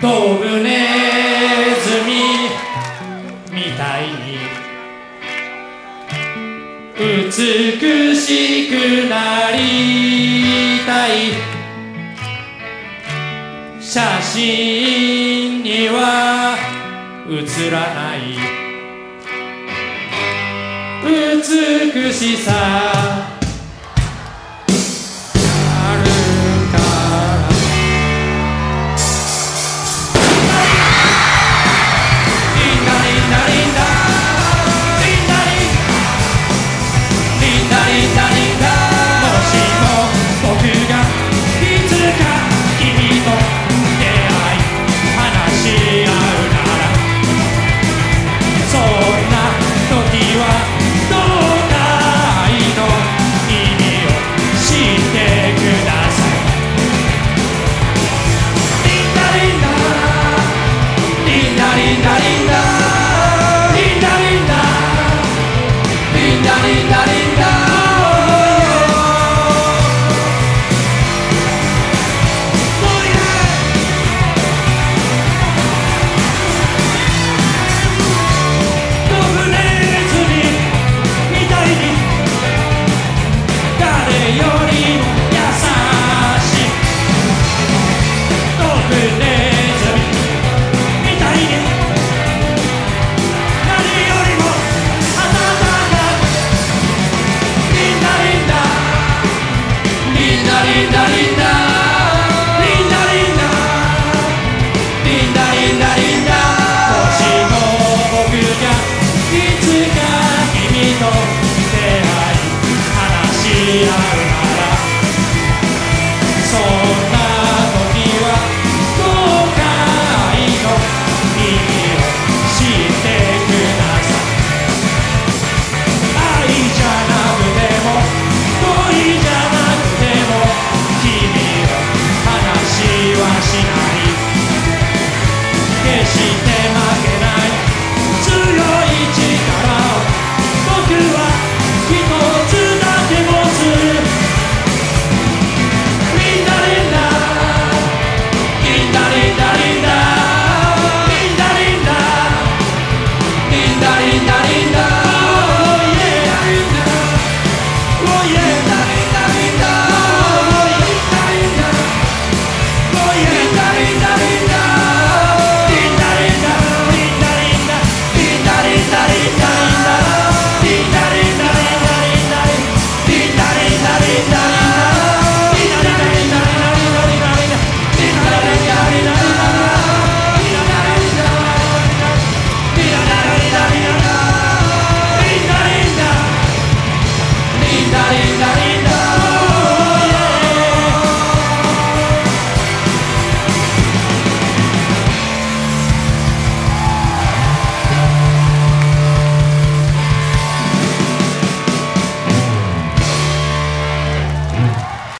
ドブネズミみたいに。美しくなりたい。写真には写らない。美しさ。